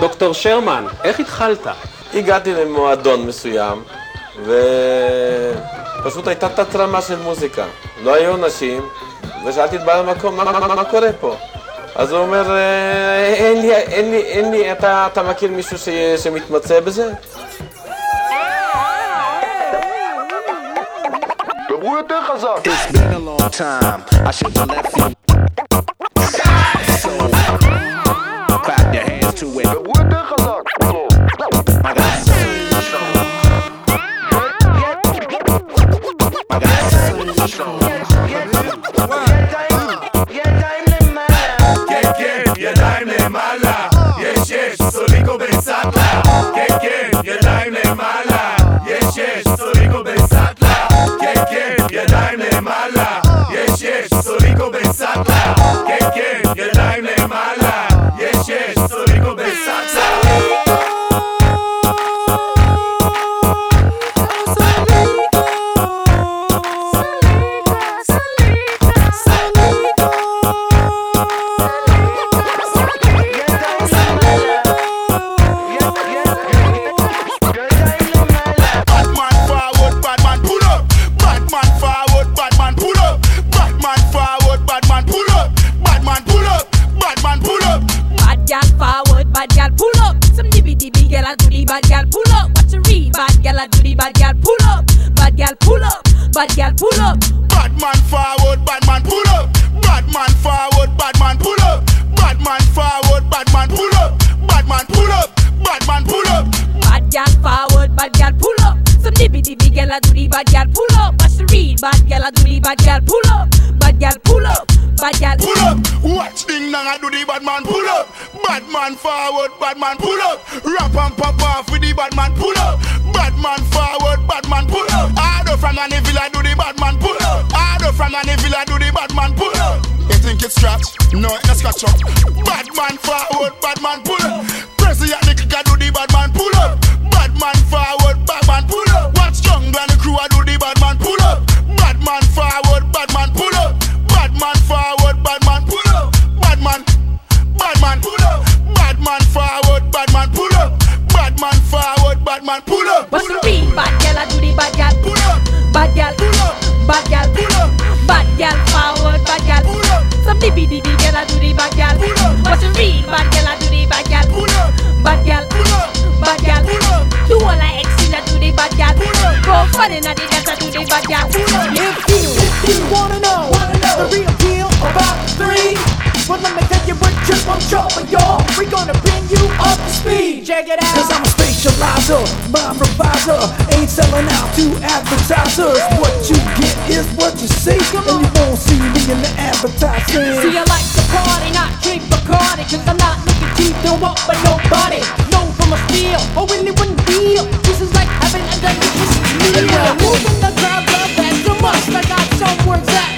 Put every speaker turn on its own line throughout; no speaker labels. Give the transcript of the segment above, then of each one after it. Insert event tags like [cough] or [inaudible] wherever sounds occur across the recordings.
דוקטור שרמן, איך התחלת?
הגעתי למועדון מסוים, ופשוט הייתה תת-רמה של מוזיקה. לא היו אנשים, ושאלתי את בעל המקום, מה, מה, מה קורה פה? אז הוא אומר, "אה, אין לי, אין לי, אין לי, אתה, אתה מכיר מישהו ש, שמתמצא בזה?
דברו יותר חזק.
It's been a long time. I should have left you. [laughs] to it.
דברו יותר חזק.
I got I got
כן, כן, ידיים למעלה, יש יש, סוליקו בסטלה. כן, כן, ידיים למעלה, יש יש, סוליקו בסטלה. כן, כן, ידיים למעלה, יש יש, סוליקו בסטלה. כן, כן, ידיים למעלה,
Watch ding dong I do the Batman pull up. Batman forward, Batman pull up. Rap and pop off with the Batman pull up. Batman forward, Batman pull up. Harder from an evil I do the Batman pull up. Harder from an evil I do the Batman pull up. You think it's scratch? No, it's scratch up. Batman forward, Batman pull up. Pressy at the kick I do the Batman pull up. Batman forward, Batman pull up. Watch jungle and the crew I do the Batman pull up. Batman forward,
Bad gal
pull up,
Bad gal forward, bad gal
pull up,
Some dibby dibby gal a do the bad gal
Pull up.
What you read? Bad gal a do the bad gal
pull up,
Bad gal
pull up,
Bad gal
pull up.
Do all I exit a do the bad gal Go fun in a the dance a do the bad gal
If you, if you wanna know, the real deal about three, well let me tell you what just one trouble, y'all. We gonna speed. Check it out. Cause I'm a spatializer, mind reviser, ain't selling out to advertisers. What you get is what you see, and you won't see me in the advertising.
See I like to party, not drink Bacardi Cause I'm not looking to do up by nobody No from a steal, or oh, really wouldn't feel This is like having a delicious meal. Moving the crowd, love that's a must I got some words that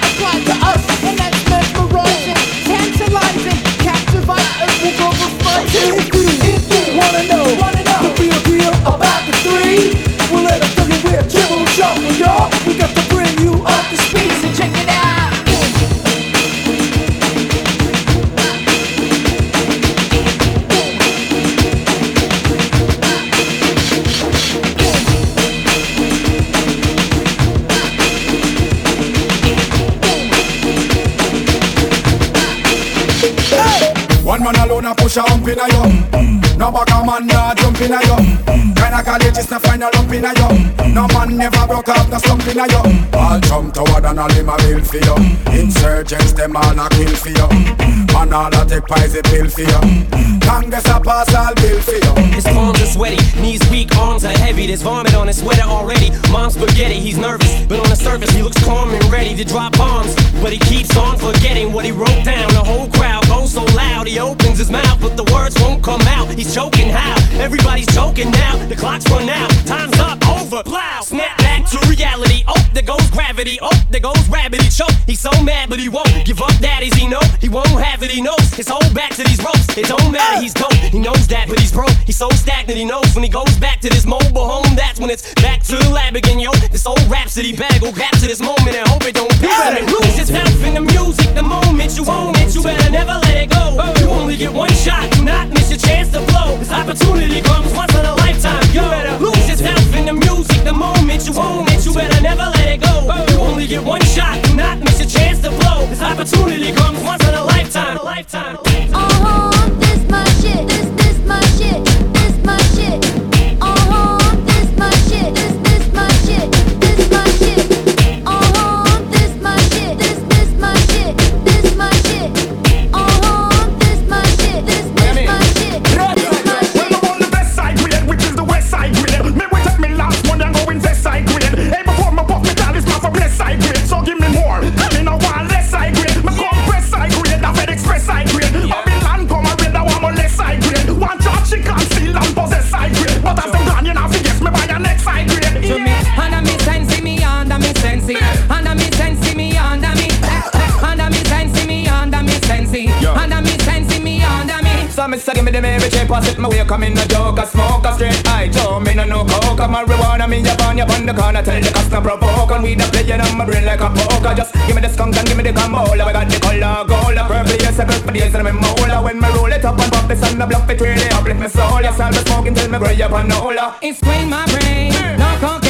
man alone a push a hump in a you. No a man nah jump in a you. Kinda colleges na find a lump in a you. No man never broke up, no slump in a you. All jump toward and all him a bill for you. Insurgents them all a kill for you. Man all a take poison pill for you. Congress a pass all bill for you.
His palms are sweaty, knees weak, arms are heavy. There's vomit on his sweater already. Mom's spaghetti, he's nervous, but on the surface he looks calm and ready to drop bombs. But he keeps on forgetting what he wrote down. The whole crowd goes so loud, he opens his mouth, but the words won't come out. He's choking how? Everybody's choking now. The clock's run out, time's up, over. Plow, snap back to reality. Oh, there goes gravity. Oh, there goes rabbit. He choke. He's so mad, but he won't give up. Daddies, he know he won't have it. He knows his whole back to these ropes. It don't matter, he's dope. He knows that, but he's broke. He's so stagnant. He knows when he goes back to this mobile home. That's when it's back to the lab again, yo. This old rhapsody better go capture this moment and hope it don't pass flow. This opportunity comes once in a lifetime. You better lose yourself in the music the moment you own it. You better never let it go. You only get one shot, do not miss your chance to blow.
This opportunity comes once in a lifetime. A lifetime. Oh, this my shit. This way, come in a joke, I smoke a straight eye, Joe, me no no coke, I'm marijuana, me up on your on the corner, tell the cops no provoke, and we the playing on my brain like a poker, just give me the skunk and give me the gambola, we got the color gold, purple, yes, I got for days, and I'm mola, when me roll it up and pop this on the block, it really uplift my soul, yes, I'll be smoking till me gray up on the hola.
It's clean my brain, no cocaine,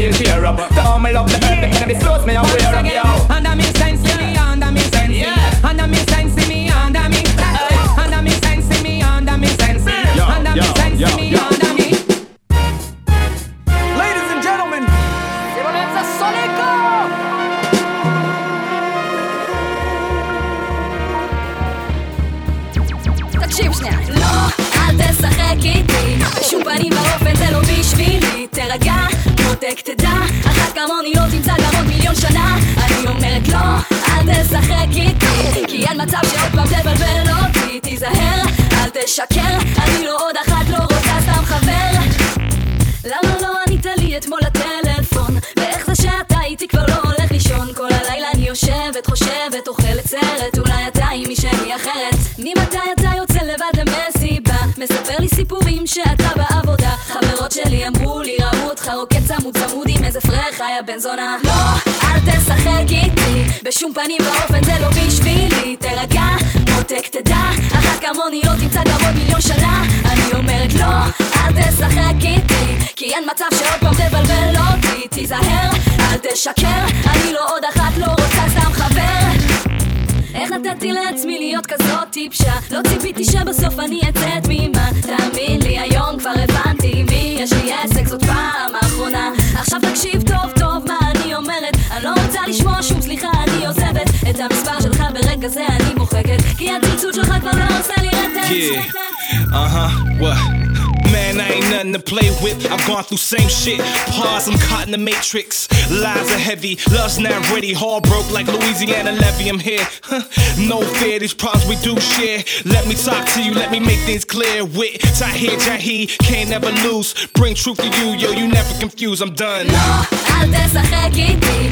feel tear up. Tell me love the earth, the enemy slows me aware of yo.
Under
שאתה בעבודה. חברות שלי אמרו לי, ראו אותך רוקד צמוד צמוד עם איזה פרחה, יא בן זונה. לא, אל תשחק איתי, בשום פנים ואופן זה לא בשבילי. תירגע, מותק תדע, אחת כמוני לא תמצא גם עוד מיליון שנה. אני אומרת לא, אל תשחק איתי, כי אין מצב שעוד פעם תבלבל אותי. תיזהר, אל תשקר, אני לא עוד אחת, לא רוצה סתם חבר. איך נתתי לעצמי להיות כזאת טיפשה? לא ציפיתי שבסוף אני אצא תמימה ברגע זה אני מוחקת כי הצלצול שלך כבר לא עושה לי רטט
Yeah. Uh huh. nothing to play with. I've gone through same shit. Pause, I'm caught in the matrix. Lies are heavy, love's not ready. Hard broke like Louisiana levee. I'm here. Huh. No fear, these problems we do share. Let me talk to you, let me make things clear. With Tahir Jahi, can't never lose. Bring truth to you, yo, you never confuse. I'm done.
אל תשחק איתי,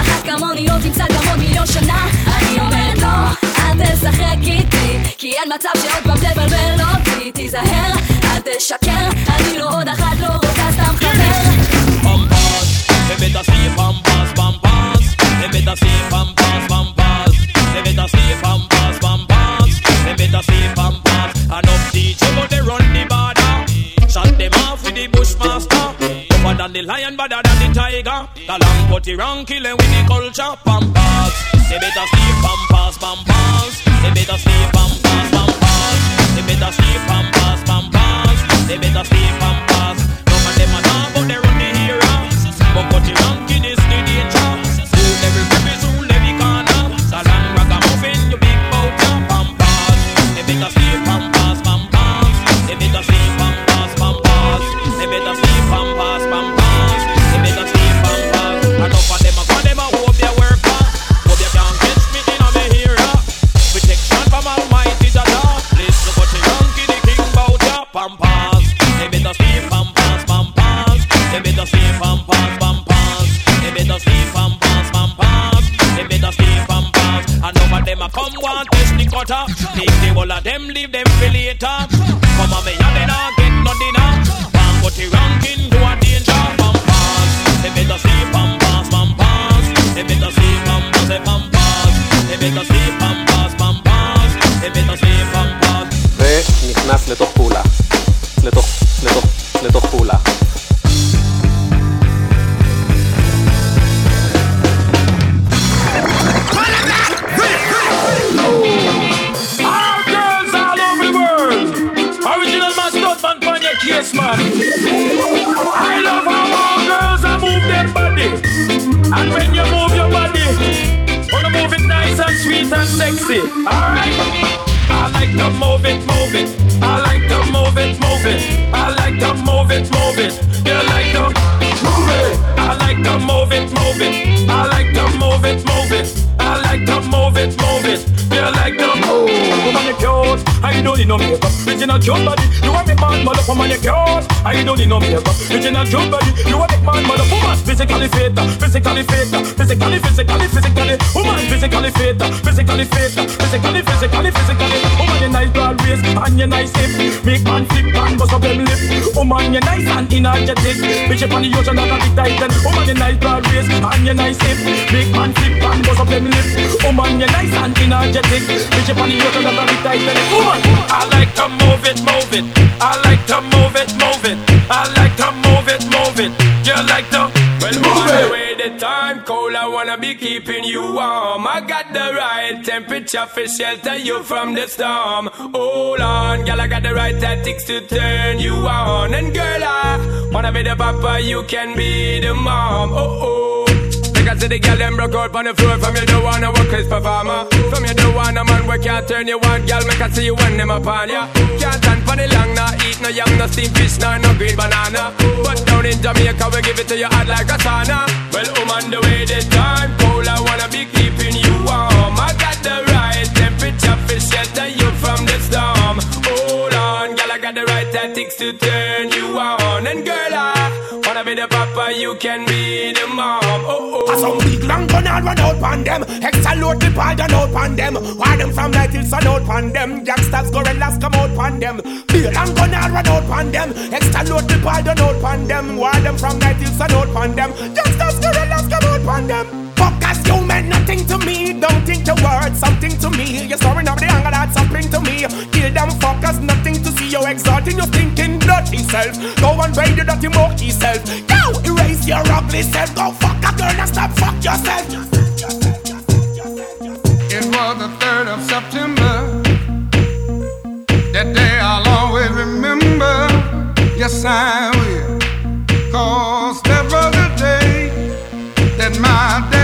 אחת כמוני לא תמצא כמוני מיליון שנה. אני אומרת לא, תשחק איתי כי אין מצב שעוד פעם תבלבל אותי. תיזהר, אל תשקר אני לא עוד אחת לא רוצה סתם חבר.
פמפס, זה בטח פמפס פמפס זה בטח פמפס פמפס זה בטח פמפס פמפס זה בטח פמפס. enough DJ but Shut them off with the bushmaster. Tougher than the lion, better than the tiger. The long putty round killing with the culture. Pampas. They better see pampas, pampas. They better see pampas, pampas. They better see pampas, pampas. They better see pampas. Them
lip. Woman, you nice and energetic. Bitch up on the ocean that a big titan. Woman, you're nice broad waist and oh you're nice hip. Make man flip and bust up them lip. Woman, you're nice and energetic. Bitch up on the ocean that a oh eh? big titan. Woman, oh I like to move it, move it. I like to move it, move it. I like to move it, move it. You like to I wanna be keeping you warm. I got the right temperature for shelter you from the storm. Hold on, girl, I got the right tactics to turn you on. And girl, I wanna be the papa, you can be the mom. Oh oh. Because the girl them broke out on the floor From you don't wanna work as performer From you don't wanna man we can't turn you on Girl make I see you when them upon ya. Can't stand for the long nah Eat no yam, no steamed fish, nor no green banana. But down in Jamaica we give it to you hot like a sauna. Well um on the way the time cold I wanna be keeping you warm. I got the right temperature for shelter you from the storm. Hold on girl I got the right tactics to turn you on. And girl I wanna be the papa you can be the mom. Oh oh.
Some big long gun and run out pan them. Extra load the ball down out pan them. Why them from night till sun out pan them? Gangsters gorillas come out pan them. Big long gun and run out pan them. Extra load the ball down out pan them. Why them from night till sun out pan them? Gangsters gorillas come out pan them Fuckers, you meant nothing to me. Don't think the word something to me. You're soaring up the anger, that's something to me. Kill them fuckers, nothing to see. You exalting your stinking dirty self. Go and raid your dirty monkey self. Go erase your ugly self. Go fuck a girl and stop fuck yourself.
It was the 3rd of September. That day I'll always remember. Yes, I will. Cause that was the day that my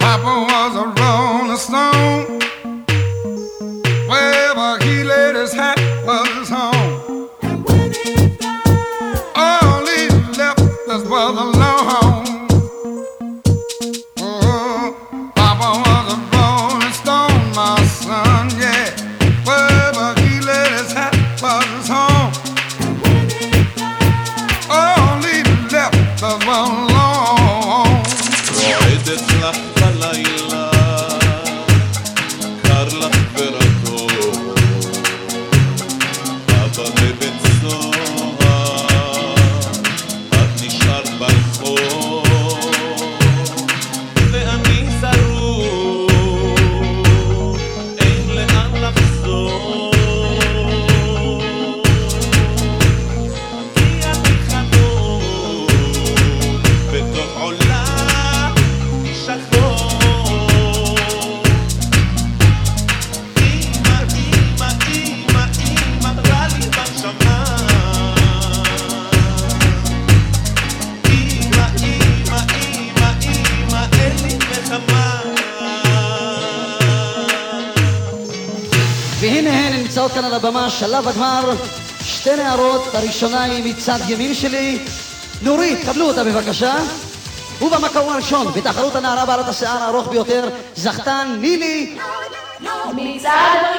Papa was a rolling stone. Wherever he laid his hat
הראשונה היא מצד ימין שלי, נורית, קבלו אותה בבקשה. ובמקום הראשון, בתחרות הנערה בעלת השיער הארוך ביותר, זכתה נילי
מצעד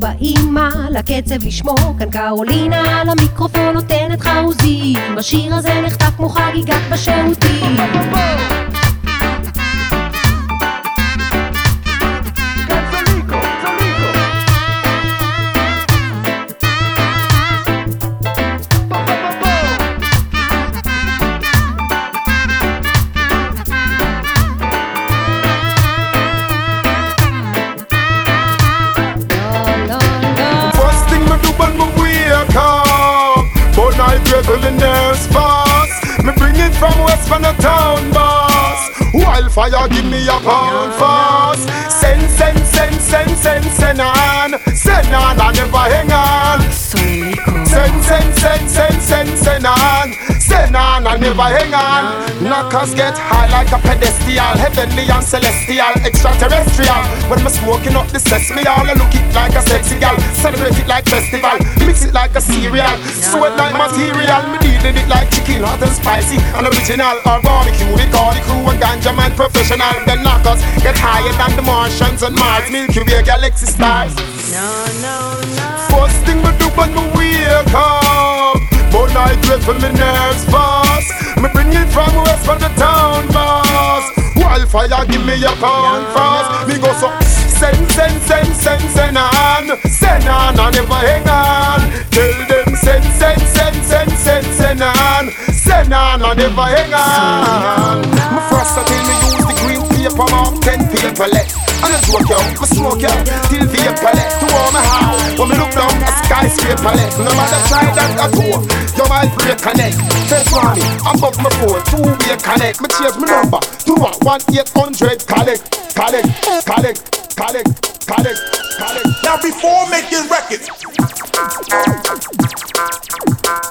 באימא לקצב לשמור, כאן קרולינה על המיקרופון נותנת חרוזים, השיר הזה
But I juggle the nerves fast Me bring it from west from the town boss. Wildfire give me a pound fast Send, send, send, send, send, send on. Send on, I never hang on. Send, send, send, send, send, send on Send on, I never hang on. Knockers get high like a pedestal. Heavenly and celestial, extraterrestrial. When me smoking up the sesame all I look it like a sexy gal. Celebrate it like festival. Mix it like a cereal. Sweat like material. Me dealing it like chicken hot and spicy. And original or barbecue. We call the crew a ganja man professional. The knockers get higher than the Martians and Mars. Milky Way galaxy stars. No, no, no. First thing me do when me wake up But I dread for me nerves fast Me bring it from west from the town boss. Wildfire give me a pound fast Me go so Send, send, send, send, send on. Send on and never hang on. Tell them send, send, send, send, send, send on. Send on and never hang on. Me first I tell me use the green paper mark ten paper less And I joke out, me smoke out Till vapor less To warm my heart. When me look down a skyscraper less No matter try that at all You might break a neck First one me, above my phone Two way connect. Me change my number To? One eight hundred. Collect, collect, collect, collect, collect, collect.
Now before making records,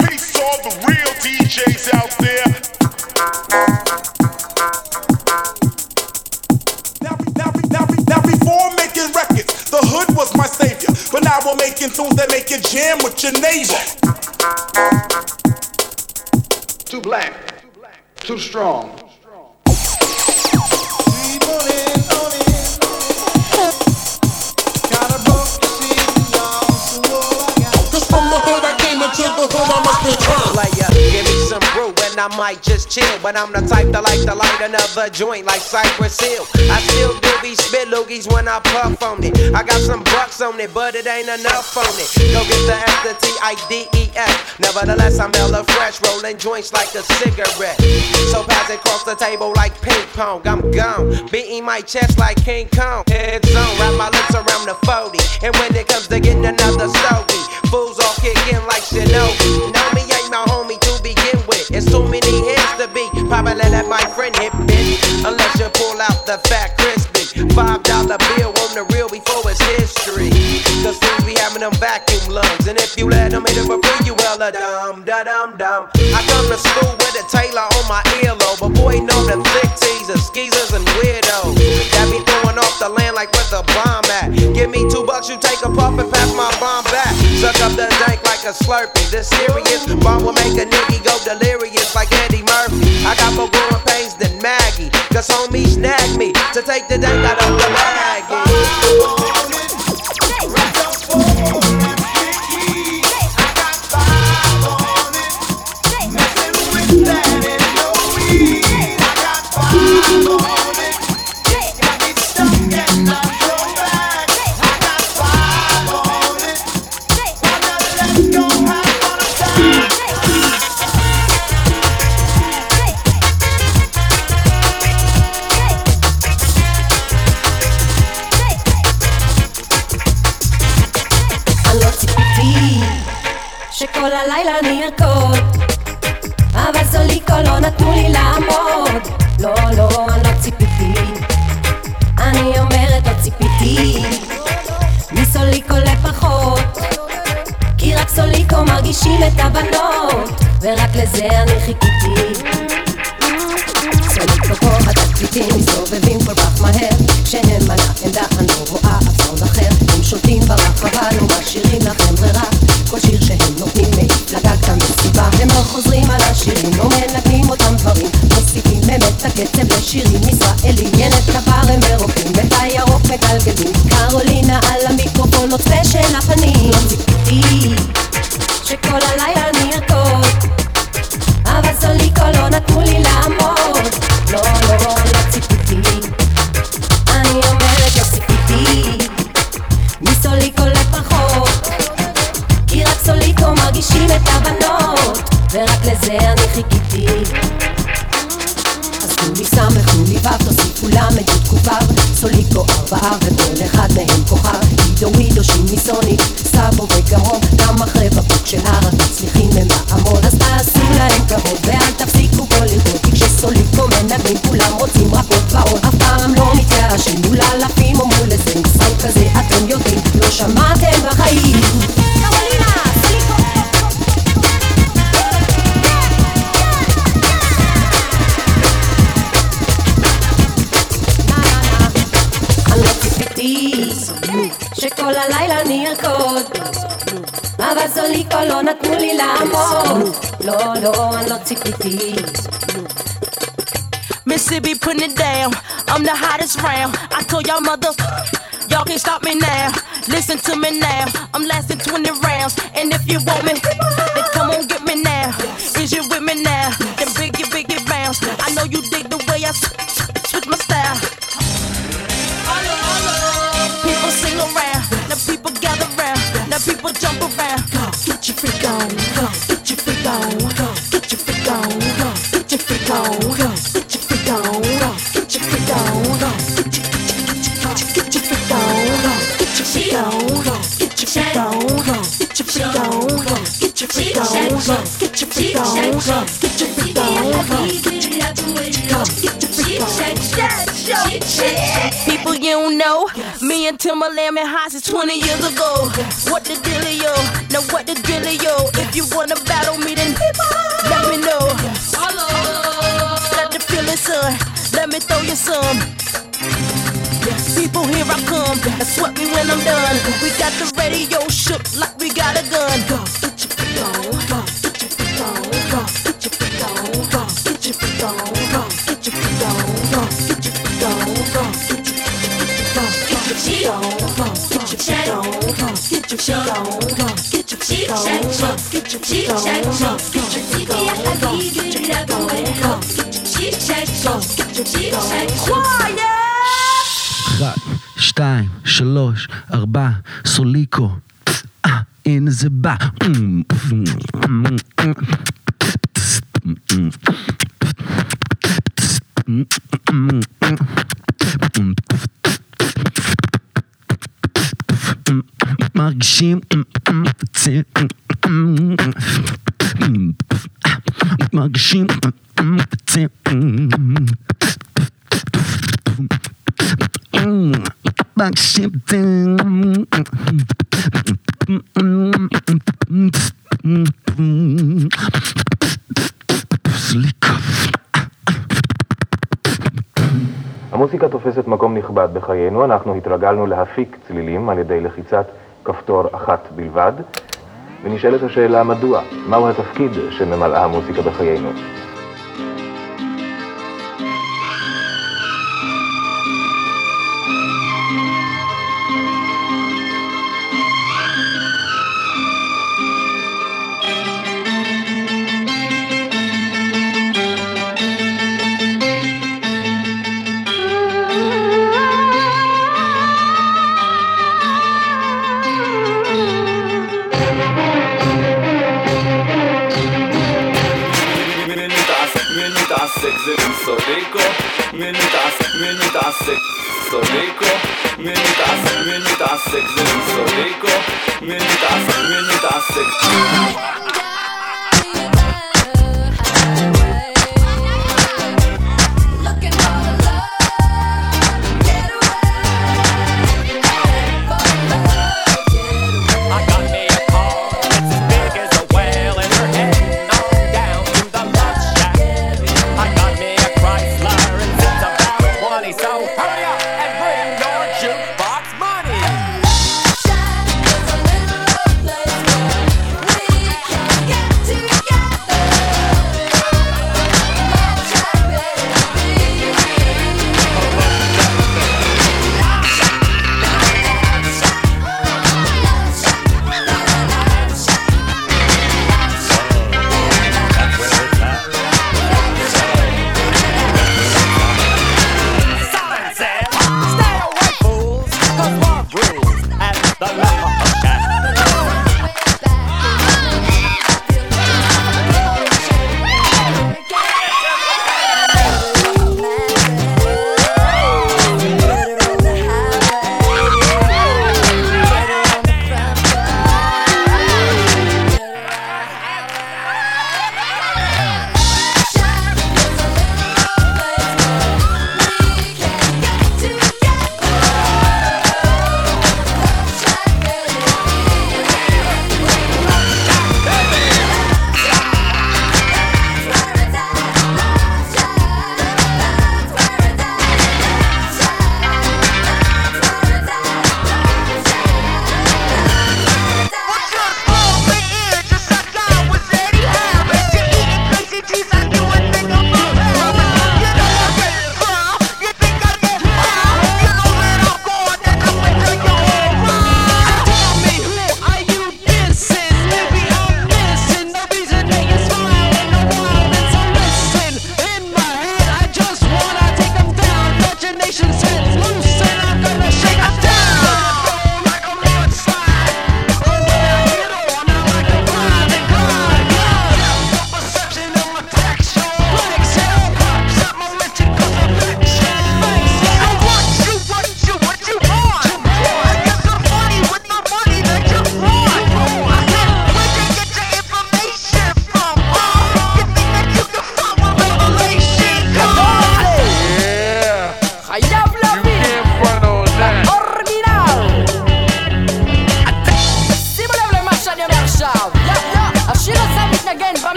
peace all the real DJs out there. Before making records, the hood was my savior. But now we're making tunes that make you jam with your neighbor.
Too black. Too strong.
Cause I
might just chill. But I'm the type that like to light another joint like Cypress Hill. I still do be spit loogies when I puff on it. I got some bucks on it, but it ain't enough on it. Go get the F, the T, I, D, E, F. Nevertheless, I'm hella fresh, rolling joints like a cigarette. So pass it across the table like ping pong. I'm gone, beating my chest like King Kong. Heads on, wrap my lips around the 40. And when it comes to getting another stogie, fools all kick in like Shinobi. Know me Too many heads to be. Probably let my friend hit bitch. Unless you pull out the fat crispy. Five dollar bill on the real before it's history. Cause fools be having them vacuum lungs. And if you let them hit it for you hella dumb, da dum dum. I come to school with a tailor on my earlobe. But boy, know the thick teasers, skeezers, and weirdos. That be throwing off the land like where the bomb at. Give me two bucks, you take a puff and pass my bomb back. Suck up the dank like a slurpee. This serious bomb will make a nigga go delirious. More more pains than Maggie. Cause homie snagged me to take the dang out of the
Maggie. נתנו לי לעמוד. לא, לא, אני לא ציפיתי. אני אומרת לא ציפיתי. מסוליקו לפחות כי רק סוליקו מרגישים את הבנות ורק לזה אני חיכיתי. סוליקו פה התקליטים מסתובבים כל כך מהר כשהם על העמדה אני לא רואה אף סאונד אחר. הם שולטים ברחבה לא משאירים לכם ברירה כל שיר שהם נותנים מעיף לגג המסיבה הם לא חוזרים על השירים, לא מנגנים את הקצב לשירים ישראלים ילד קבר הם מרוקנים הירוק מגלגלים קרולינה על המיקרופון עוצה של הפנים. לא ציפיתי שכל הלילה אני ארקוד אבל סוליקו לא נתנו לי לעמוד ארבעה וכל אחד מהם כוכב עידו עידו שימי סוני, סבו וגרון גם אחרי בקבוק של הר מצליחים הם לעמוד אז תעשו להם כבוד ואל תפסיקו פה לראות כי כשסוליקו מנגנים כולם רוצים רק עוד ועוד. אף פעם לא מתייאשים מול אלפים amo. Lord, oh, I love TPT.
Mississippi putting it down. I'm the hottest round. I told y'all motherfuckers, y'all can't stop me now. Listen to me now. I'm lasting 20 rounds. And if you want me, then come on get me now. Is you with me now? Then biggie, biggie bounce. I know you dig the way I. Freak on. Get your on. On. On. On. On. On. On. On. Freak on. People you know, me and Timbaland been high since 20 years ago. What the dealio? Now what the dealio? If you wanna battle me, then let you some. People, here I come. Now sweat me when I'm done. We got the radio shook like we got a gun. Get your freak on. Get your freak on. Get your freak on. Get your freak on. Get your freak on. Get your freak on. Get your feet on, Get your freak on. Get your freak on. Get your freak on. Get your freak on. Get your freak on. Get your freak on. Get your freak on.
אחת, שתיים, שלוש, ארבע, סוליקו. הנה זה בא. מרגישים מרגישים
המוסיקה תופסת מקום נכבד בחיינו, אנחנו התרגלנו להפיק צלילים על ידי לחיצת כפתור אחת בלבד, ונשאלת השאלה מדוע, מהו התפקיד שממלאה המוסיקה בחיינו.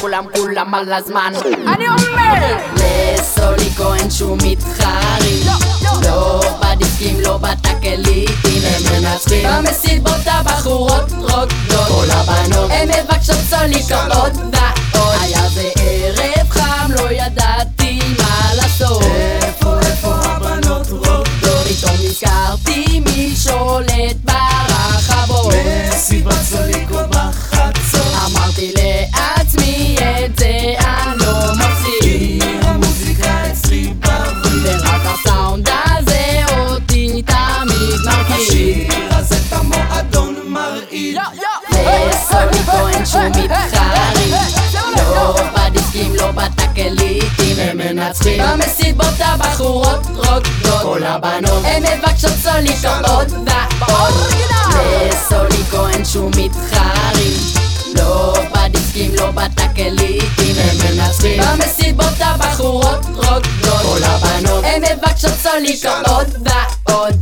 כולם, כולם, על הזמן. אני אומר!
לסוליקו אין שום מתחרים לא בדיסקים, לא בתקליטים. הם מנצחים. במסיבות הבחורות רוקדות. כל הבנות. הן מבקשות סוליקו עוד ועוד. היה זה ערב חם, לא ידעתי מה לעשות. איפה, איפה הבנות רוקדות? פתאום נזכרתי מי שולט ברחבות. מסיבת סוליקו לסוליקו אין שום מתחרים לא בדיסקים, לא בתקליטים הם מנצחים. במסיבות הבחורות רוקדות. כל הבנות הן מבקשות סוליקו עוד ועוד. לסוליקו אין שום מתחרים לא בדיסקים, לא בתקליטים הם מנצחים. במסיבות הבחורות רוקדות. כל הבנות הן מבקשות סוליקו עוד ועוד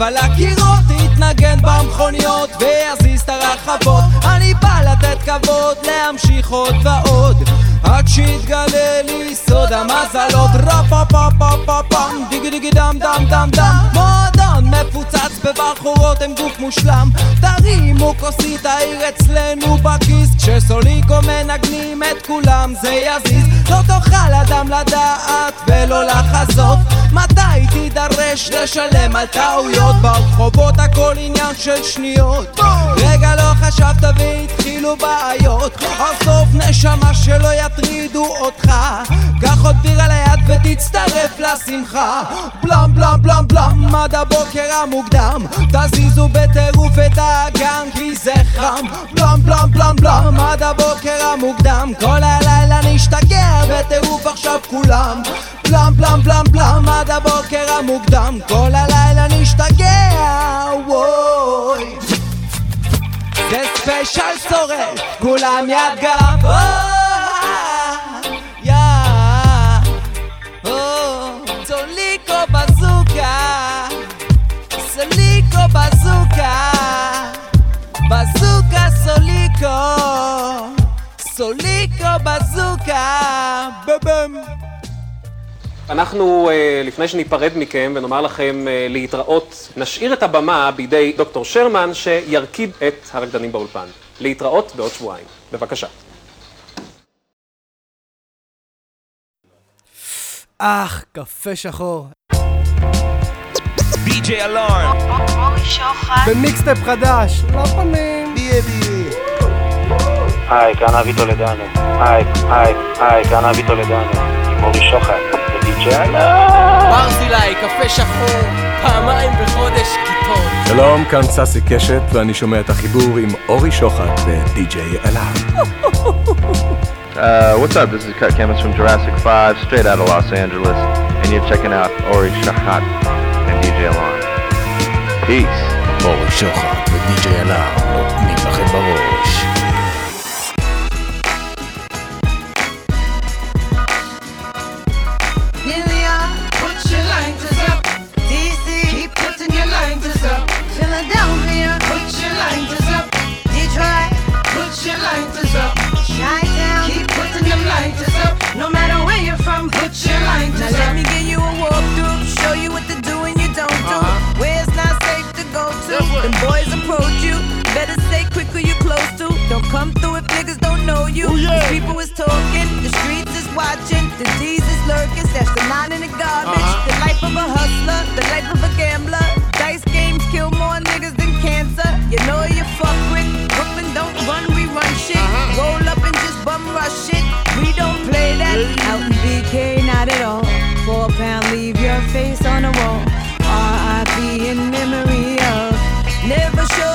על הקירות יתנגן במכוניות ויזיז את הרחבות. אני בא לתת כבוד להמשיך עוד ועוד. עד שיתגלה לי סוד המזלות. רפה פה פה פה פם דיגי דיגי דם דם דם דם. מועדון מפוצץ בבחורות עם גוף מושלם. תרימו כוסית העיר אצלנו בכיס. כשסוליקו מנגנים את כולם זה יזיז. לא תוכל אדם לדעת ולא לחזות. מתי תידרש לשלם על טעויות? ברחובות הכל עניין של שניות. רגע לא חשבת והתחילו בעיות. עזוב נשמה שלא יטרידו אותך. קח עוד בירה ליד ותצטרף לשמחה. בלם בלם בלם בלם עד הבוקר המוקדם. תזיזו בטירוף את האגן כי זה חם. בלם בלם בלם בלם עד הבוקר המוקדם. כל הלילה נשתגע בטירוף עכשיו כולם. בלם בלם בלם בלם עד הבוקר המוקדם. כל הלילה זה ספיישל שורף כולם יד גבוה יא או, סוליקו בזוקה סוליקו בזוקה בזוקה סוליקו סוליקו בזוקה בבם
אנחנו, אה, לפני שניפרד מכם ונאמר לכם אה, להתראות, נשאיר את הבמה בידי דוקטור שרמן שירקיד את הרקדנים באולפן. להתראות בעוד שבועיים. בבקשה.
אך, קפה שחור.
די.ג'יי אלארם.
במיקסטפ חדש, לא פנים.
היי, כאן אבי טולדנו. היי, היי, היי, כאן אבי טולדנו. עם אורי שוחט שלום!
ברזילי, קפה שחור, פעמיים בחודש
שלום, כאן ססי קשת, ואני שומע את החיבור עם אורי שוחט
Uh, what's up? This is Cut Chemist from Jurassic 5, straight out of Los Angeles, and you're checking out Ori Shochat and DJ Alarm. Peace.
אורי שוחט
DJ אלעד. Come through if niggas don't know you. These people is talking, the streets is watching, the D's is lurking. That's the nine in the garbage. Uh-huh. The life of a hustler, the life of a gambler. Dice games kill more niggas than cancer. You know you fuck with Brooklyn, don't run, we run shit. Uh-huh. Roll up and just bum rush shit. We don't play that. Out in BK, not at all. Four pound, leave your face on the wall. R.I.P. in memory of. Never show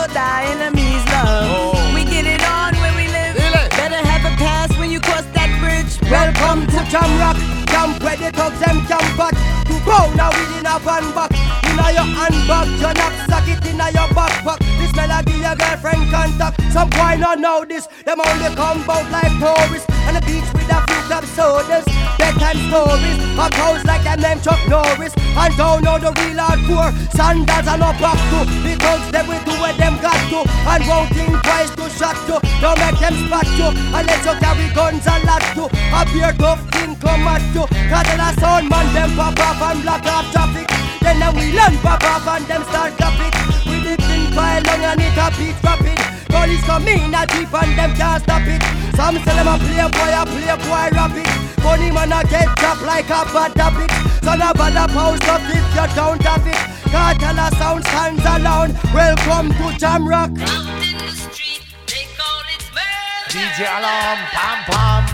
Welcome to Jam Rock, camp where the thugs them camp back. To pound a weed in a van back. Inna your handbag, your knapsack it inna your backpack. This melody your girlfriend contact. Some boy not know this. Them only come out like tourists. On the beach with a few club sodas. Bedtime stories. A house like them name Chuck Norris. And don't know the real hardcore. Sandals and no back to. The thugs them will do what them got to. And won't think twice to shot you. Don't make them spot you. Unless you carry guns a lot to. A beer tough thing come at you. Cause then a sound man them pop off and block off traffic. Then a wheel and pop off and them start it We live in pile long and it a beat rapid. Police come in a jeep and them can't stop it. Some say them a playboy, a playboy rapid. Funny man a get dropped like a bad topic. So no bother post up if you don't have it. Cartel a sound stands alone. Welcome to Jam Rock.
DJ Alarm, pam pam.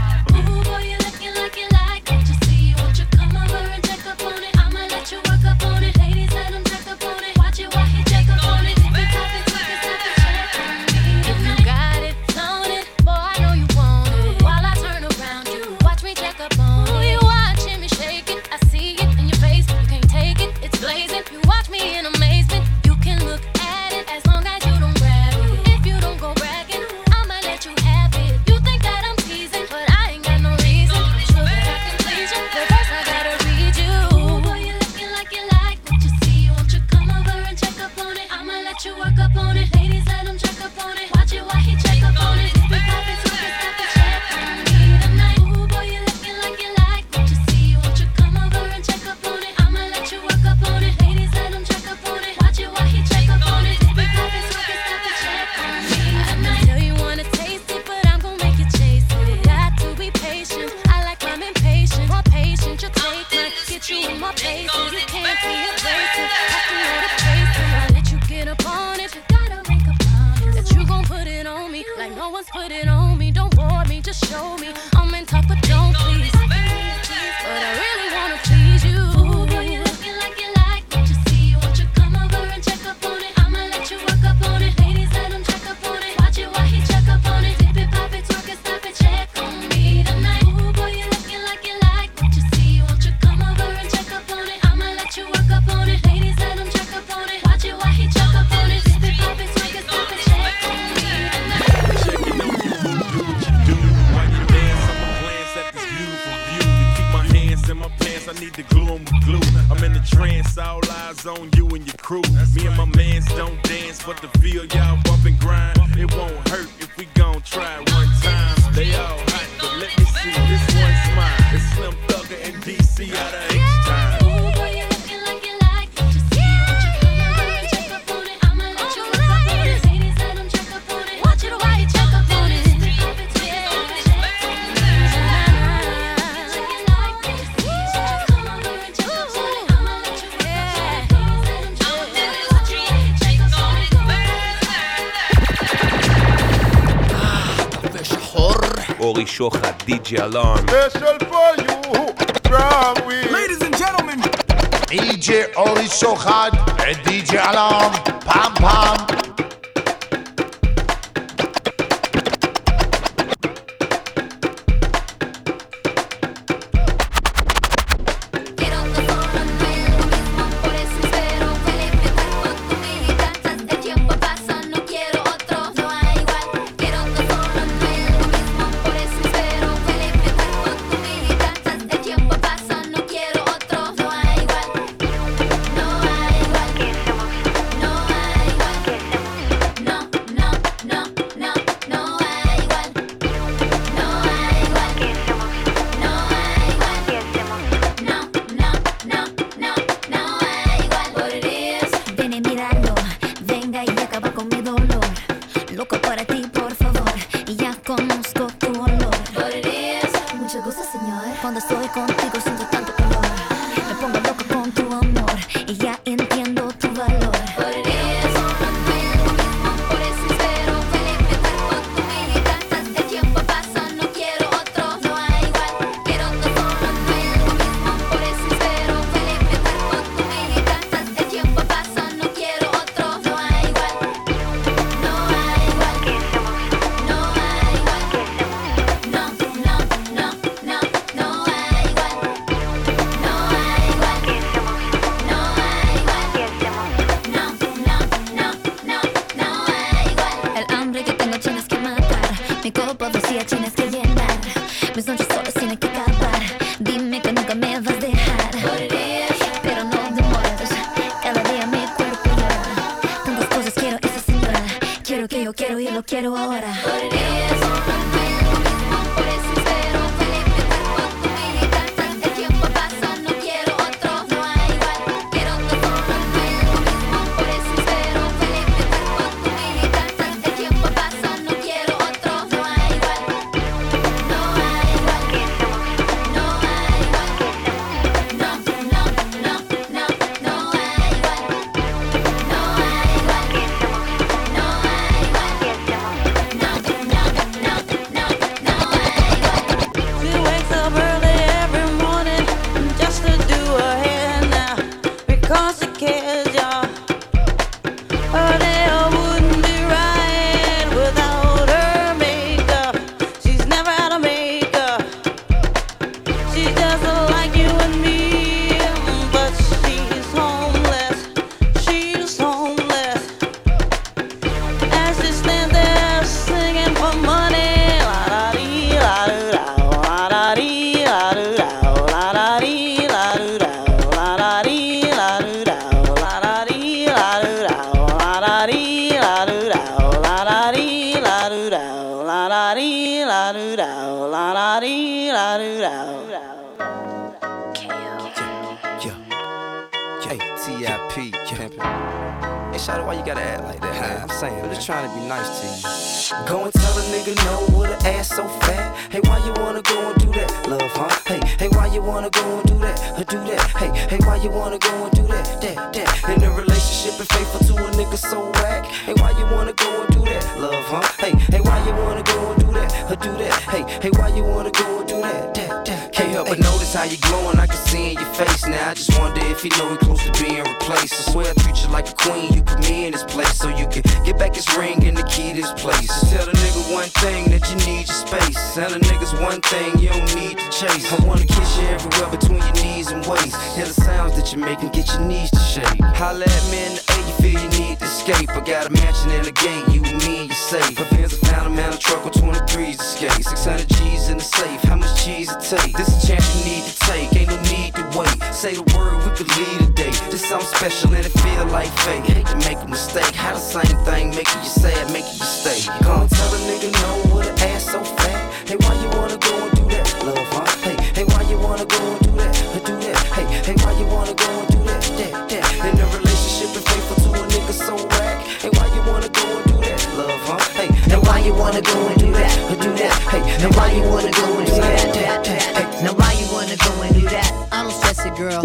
אורי שוחט, DJ Alarm.
Special for you! DJ Ori Shochat and DJ Alarm. Pam pam.
Act like that, man? I'm saying, I'm just trying to be nice to you. Go and tell a nigga no with an ass so fat. Hey, why you wanna go and do that, love, huh? Hey, hey, why you wanna go and do that, or do that? Hey, hey, why you wanna go and do that, that, that? In a relationship and faithful to a nigga so whack. Hey, why you wanna go and do that, love, huh? Hey, hey, why you wanna go and do that, or do that? Hey, hey, why you wanna go and do that, that? Can't help but notice how you're glowing, I can see in your face now. I just wonder if you know we close to being replaced. I swear I treat you like a queen, you put me in this place so you can get back his ring and the key to this place. Just tell the nigga one thing that you need your space. Tell the niggas one thing you don't need to chase. I wanna kiss you everywhere between your knees and waist. Hear the sounds that you make and get your knees to shake. Holla at me in the A, feel you need to escape. I got a mansion in the gate, you and me and you safe. My pins are found a man, a truck with 23s to skate. 600 G's in the safe, how much cheese it take? This a chance you need to take, ain't no need to wait. Say the word, we could lead a day. This something special and it feel like fate. Hate to make a mistake, how the same thing making you sad, making you stay. Come tell a nigga no with an ass so fat. Hey, why you wanna go and do that, love, huh? Hey, hey, why you wanna go wanna go and do that,
or do that? Hey, now why you wanna go and do that? Hey, now why you wanna go and do that?
I don't stress it, girl.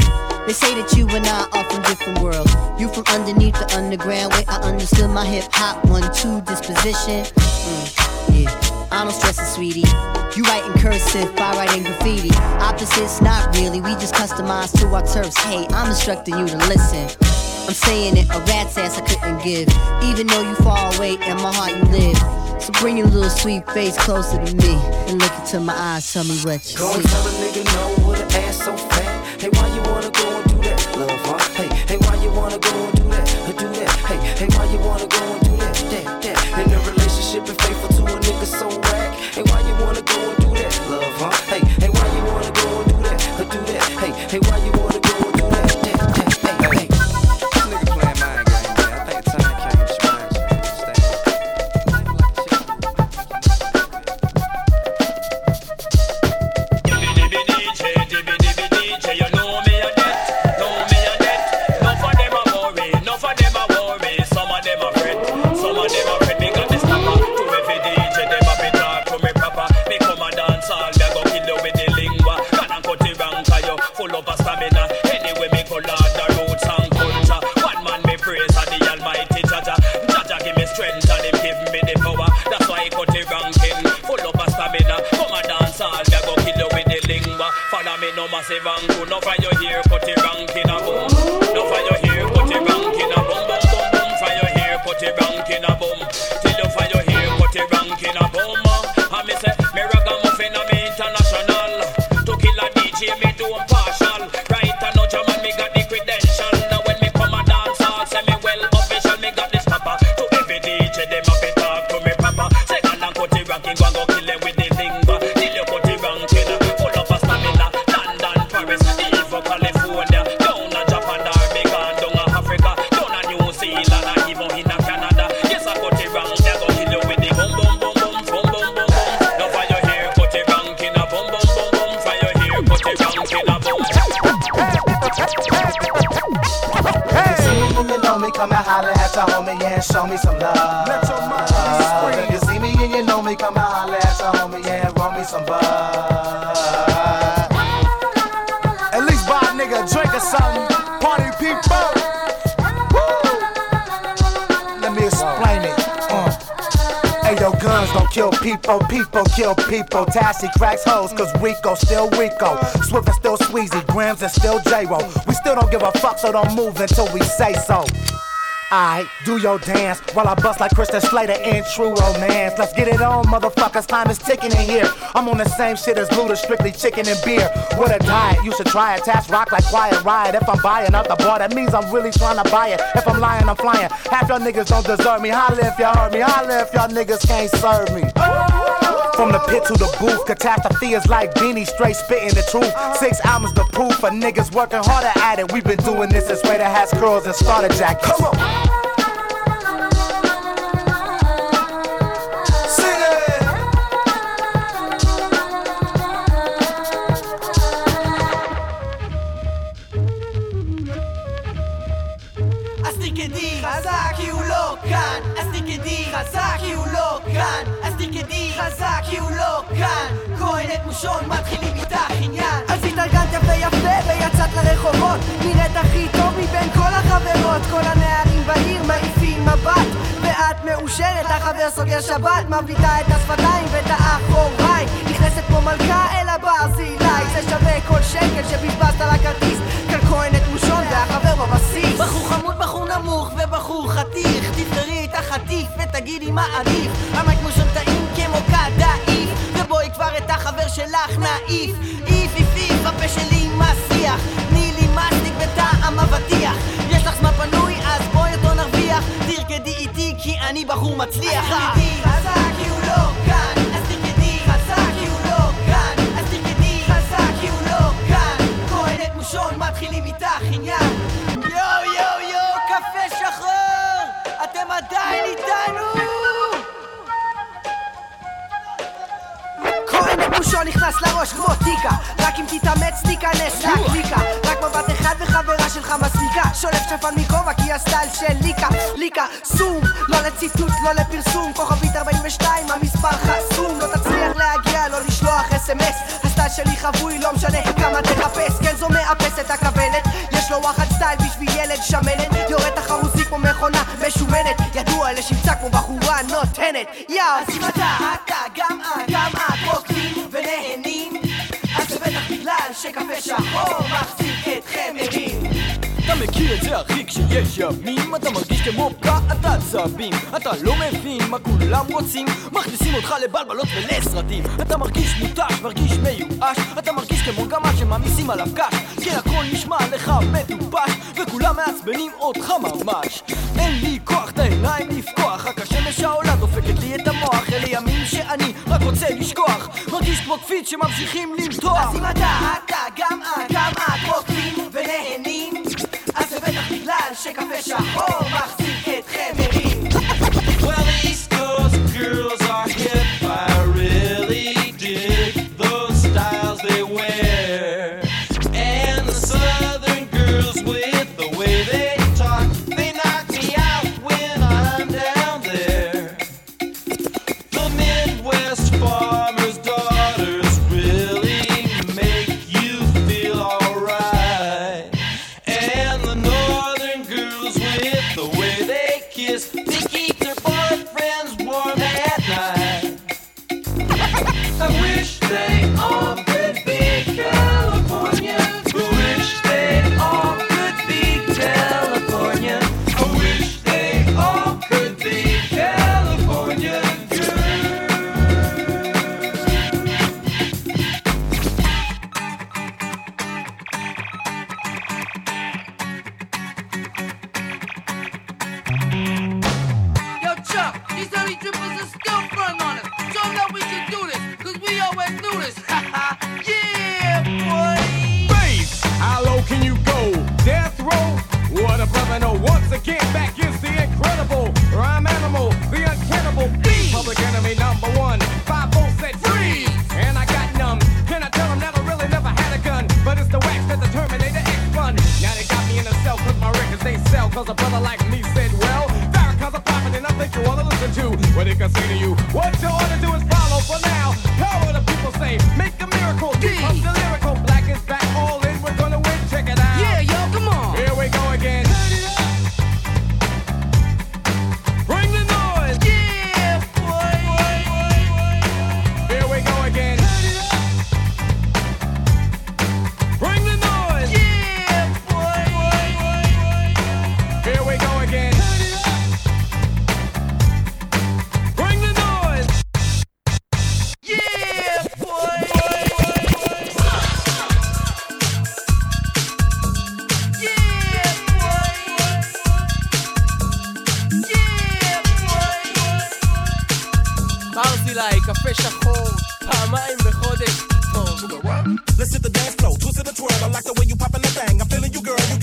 They say that you and I are from different worlds. You from underneath the underground, where I understood my hip hop one two disposition. Mm, yeah, I don't stress it, sweetie. You write in cursive, I write in graffiti. Opposites, not really. We just customize to our turfs. Hey, I'm instructing you to listen. I'm saying it, a rat's ass I couldn't give. Even though you far away, in my heart you live. So bring your little sweet face closer to me and look into my eyes. Tell me what you
Go
see.
tell a nigga no with an ass so fat. Hey, why you wanna go and do that, love, huh? Hey, hey, why you wanna go and do that, do
kill
people,
people kill people. Tassie cracks hoes, cause Rico still Rico. Swift is still Sweezy, Grams is still J-Ro. We still don't give a fuck, so don't move until we say so. Alright, do your dance while I bust like Christian Slater in true romance. Let's get it on, motherfuckers. Time is ticking in here. I'm on the same shit as Luda, strictly chicken and beer. What a diet, you should try it. Task rock like Quiet Riot. If I'm buying out the bar, that means I'm really trying to buy it. If I'm lying, I'm flying. Half y'all niggas don't deserve me. Holla if y'all hurt me. Holla if y'all niggas can't serve me. Oh. From the pit to the booth, catastrophe is like Beanie, straight spitting the truth. Six albums to prove for niggas working harder at it. We've been doing this since Raider has curls and starter jackets. Come on.
Kazaki ulokan, astikedi Kazaki ulokan תרקדי חזק כי הוא לא כאן. כאן כהנת מושון מתחילים איתך עניין.
אז התארגנת יפה יפה ויצאת לרחובות. נראית הכי טוב מבין כל החברות. כל הנערים בעיר מעיפים מבט. ואת מאושרת, החבר סוגר שבת. מבליטה את השפתיים ואת האחוריים נכנסת כמו מלכה אל הברזילי זה שווה כל שקל שבזבזת על הכרטיס. כאן כהנת מושון והחבר בבסיס
בחור חמוד, בחור נמוך ובחור חתיך. תבחרי את החטיף ותגידי מה עדיף. המייק מושון טעים כמו קדאיף. ובואי כבר את החבר שלך נעיף. איף איף איף הפה שלי מסיח. תני לי מסטיק בטעם אבטיח. יש לך זמן פנוי אז בואי אותו נרוויח. תרקדי איתי כי אני בחור מצליח. תרקדי חזק כי הוא לא
הסטייל של ליקה ליקה סום לא לציטוט לא לפרסום. כוכבית 42 המספר חסום. לא תצליח להגיע לא לשלוח אס.אם.אס הסטייל שלי חבוי לא משנה כמה תחפש. כן זו מאפס את הכוונת יש לו וואחד סטייל בשביל ילד שמנת. יורד תחרוזי כמו מכונה משומנת. ידוע לשמצה כמו בחורה נותנת. יאו
אז אם אתה, אתה
מכיר את זה אחי כשיש ימים אתה מרגיש כמו פקעת עצבים אתה לא מבין מה כולם רוצים מכניסים אותך לבלבלות ולסרטים. אתה מרגיש מותש, מרגיש מיואש. אתה מרגיש כמו גמל שמעמיסים עליו קש. כן הכל נשמע לך מטופש וכולם מעצבנים אותך ממש. אין לי כוח את העיניים לפקוח. רק השמש העולה דופקת לי את המוח. אלה ימים שאני רק רוצה לשכוח. מרגיש כמו קפיץ שממשיכים למתוח.
אז אם אתה, אתה, גם את, גם את רוקדים
Deixa Ô, oh, Marcinho. They kiss,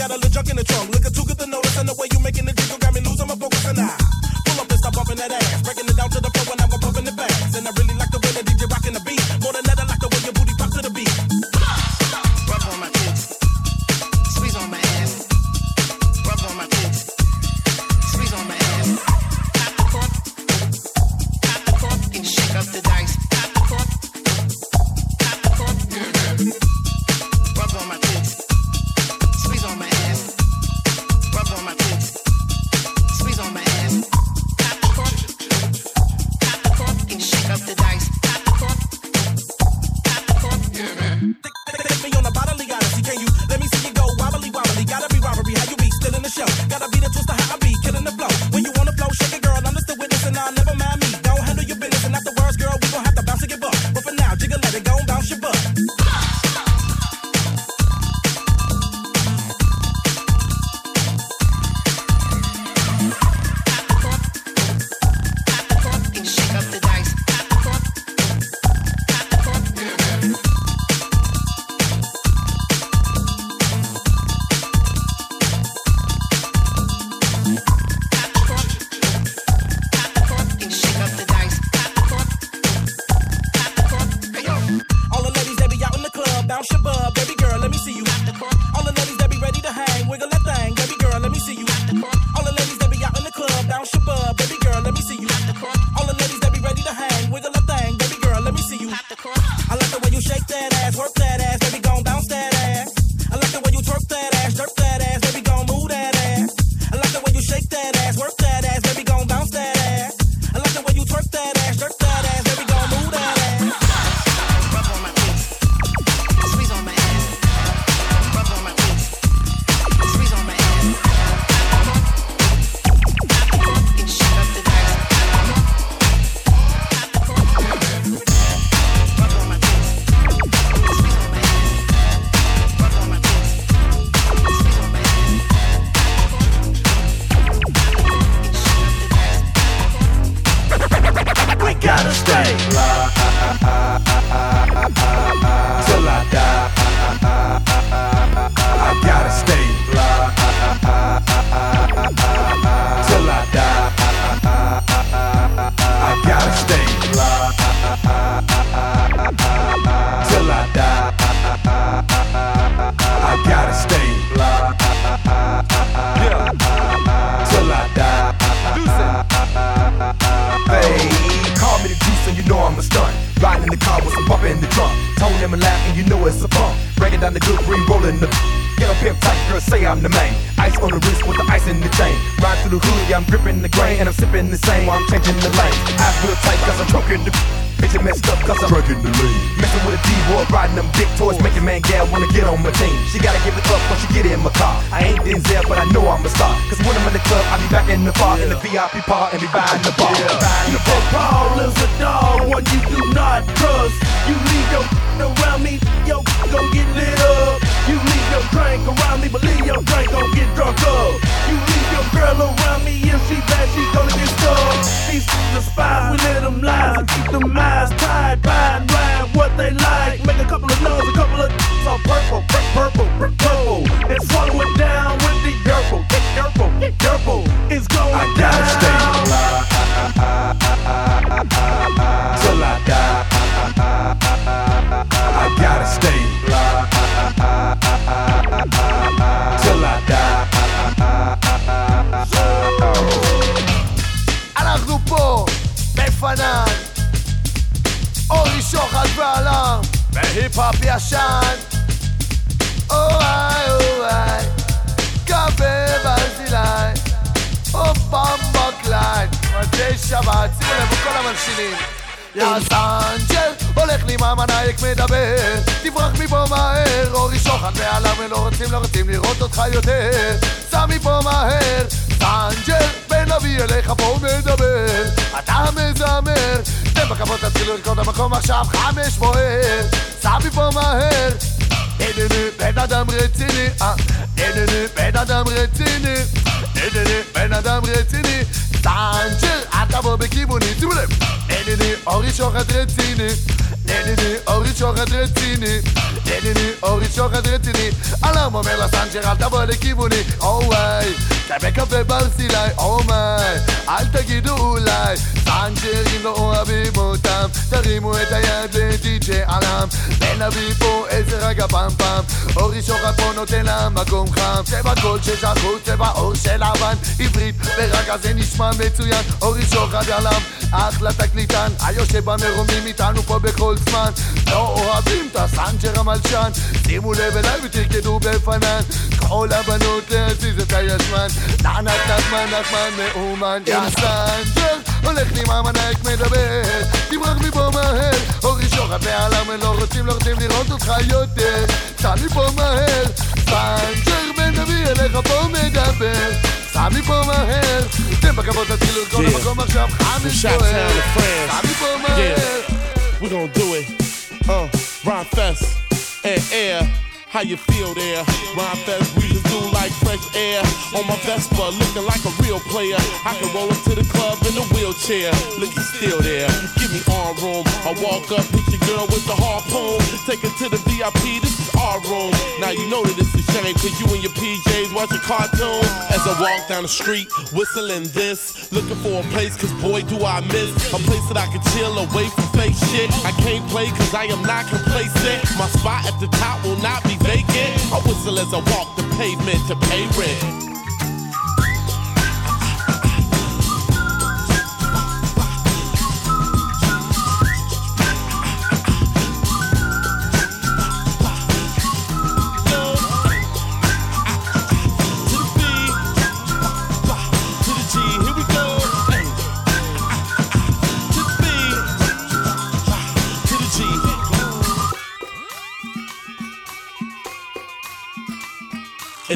got a
little junk in the trunk. Looking too good
יותר סע מפה מהר, סנג'ר, בן אבי אליך פה מדבר אתה מזמר, תן בכבוד תתחילו לרקוד המקום עכשיו חמש בוער. סע מפה מהר. איננו בן אדם רציני, אה, איננו בן אדם רציני, איננו בן אדם רציני, סנג'ר, אל תבוא בכיווני, שימו לב, איננו אורי שוחט רציני, איננו אורי שוחט רציני, Elini orisyoka diretini Alamo me la sanjera tavole kivuni Oh vay Quebec kafe barsilay Oh my Alta gidu ulay Sanjerin o oh, abi mutam תרימו את היד לדי.ג'יי עלם, ונביא פה איזה רגע פעם פעם, אורי שוחט פה נותן לה מקום חם, צבע קול של שחור, צבע עור של לבן, עברית, ורגע זה נשמע מצוין, אורי שוחט עלם, אחלה תקליטן, היושב במרומים איתנו פה בכל זמן, לא אוהבים את הסנג'ר המלשן, שימו לב אליי ותרקדו בפנן, קחו לבנות להזיז את הישמן, נענת נחמן נחמן מאומן, יא סנג'ר, הולך לי מה מנהיג מדבר, תברח מפה מהר, אורי שוחט ועלם הם לא רוצים, לא רוצים לראות אותך יותר, סע מפה מהר, סנג'ר בן אבי אליך פה מדבר, סע מפה מהר, תן בכבוד תתחילו לרקוד. המקום עכשיו חמש
France.
סע מפה מהר.
Yeah, we gonna do it. Uh, Ron Fest and Air. How you feel there? Ron Fest, we do like fresh air. On my Vespa, looking like a real player. I can roll up to the club in a wheelchair. Looking still there. Give me arm room. I walk up, hit your girl with the harpoon. Take her to the VIP, this is our room. Now you know that it's a shame, cause you and your PJs watching cartoons. As I walk down the street, whistling this. Looking for a place, cause boy, do I miss a place that I can chill away from fake shit. I can't play, cause I am not complacent. My spot at the top will not be vacant. I whistle as I walk pavement to pay rent.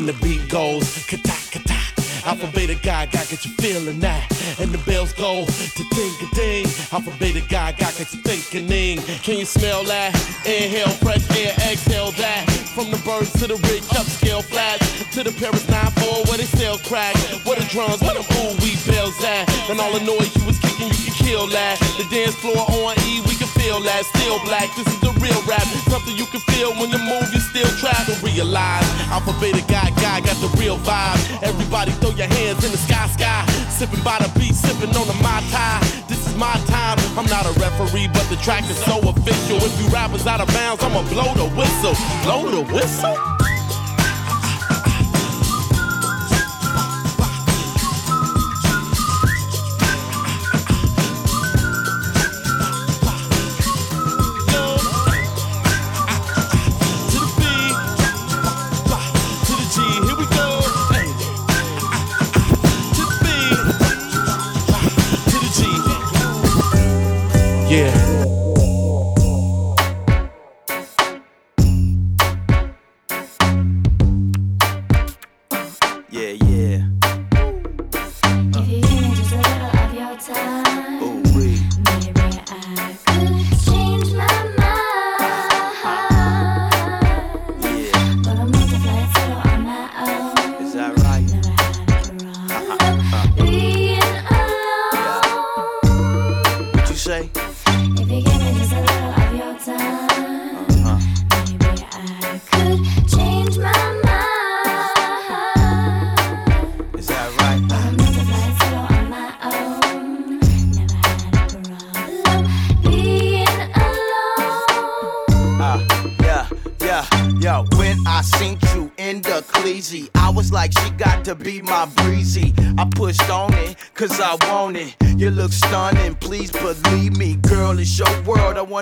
The beat goes kata kata. Alpha beta guy, guy, get you feeling that. And the bells go to ding a ding. Alpha beta guy, guy, get you thinking. Can you smell that? Inhale fresh air, exhale that. From the birds to the rich upscale flats to the Paris 9-4 where they sell crack. Where the drums, where the ooh we bells at. And all the noise you was kicking, you can kill that. The dance floor on E, we can feel that. Still black, this is the real rap. Something you can feel when you move, you still try To realize, Alpha Beta guy, guy got the real vibe. Everybody throw your hands in the sky, sky. Sipping by the beat, sipping on the Mai Tai. This is my time. I'm not a referee, but the track is so official. If you rappers out of bounds, I'ma blow the whistle. Blow the whistle?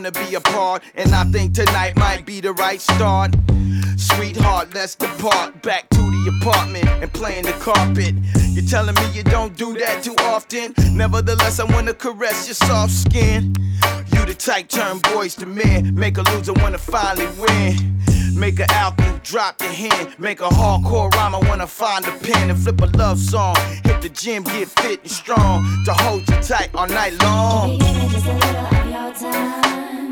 Wanna be a part. And I think tonight might be the right start. Sweetheart, let's depart back apartment and playing the carpet. You're telling me you don't do that too often. Nevertheless, I wanna caress your soft skin. You the type turn boys to men, make a loser wanna finally win. Make a album, drop the hand. Make a hardcore rhyme, I wanna find a pen and flip a love song. Hit the gym, get fit and strong to hold you tight all night long.
Just a little of your time.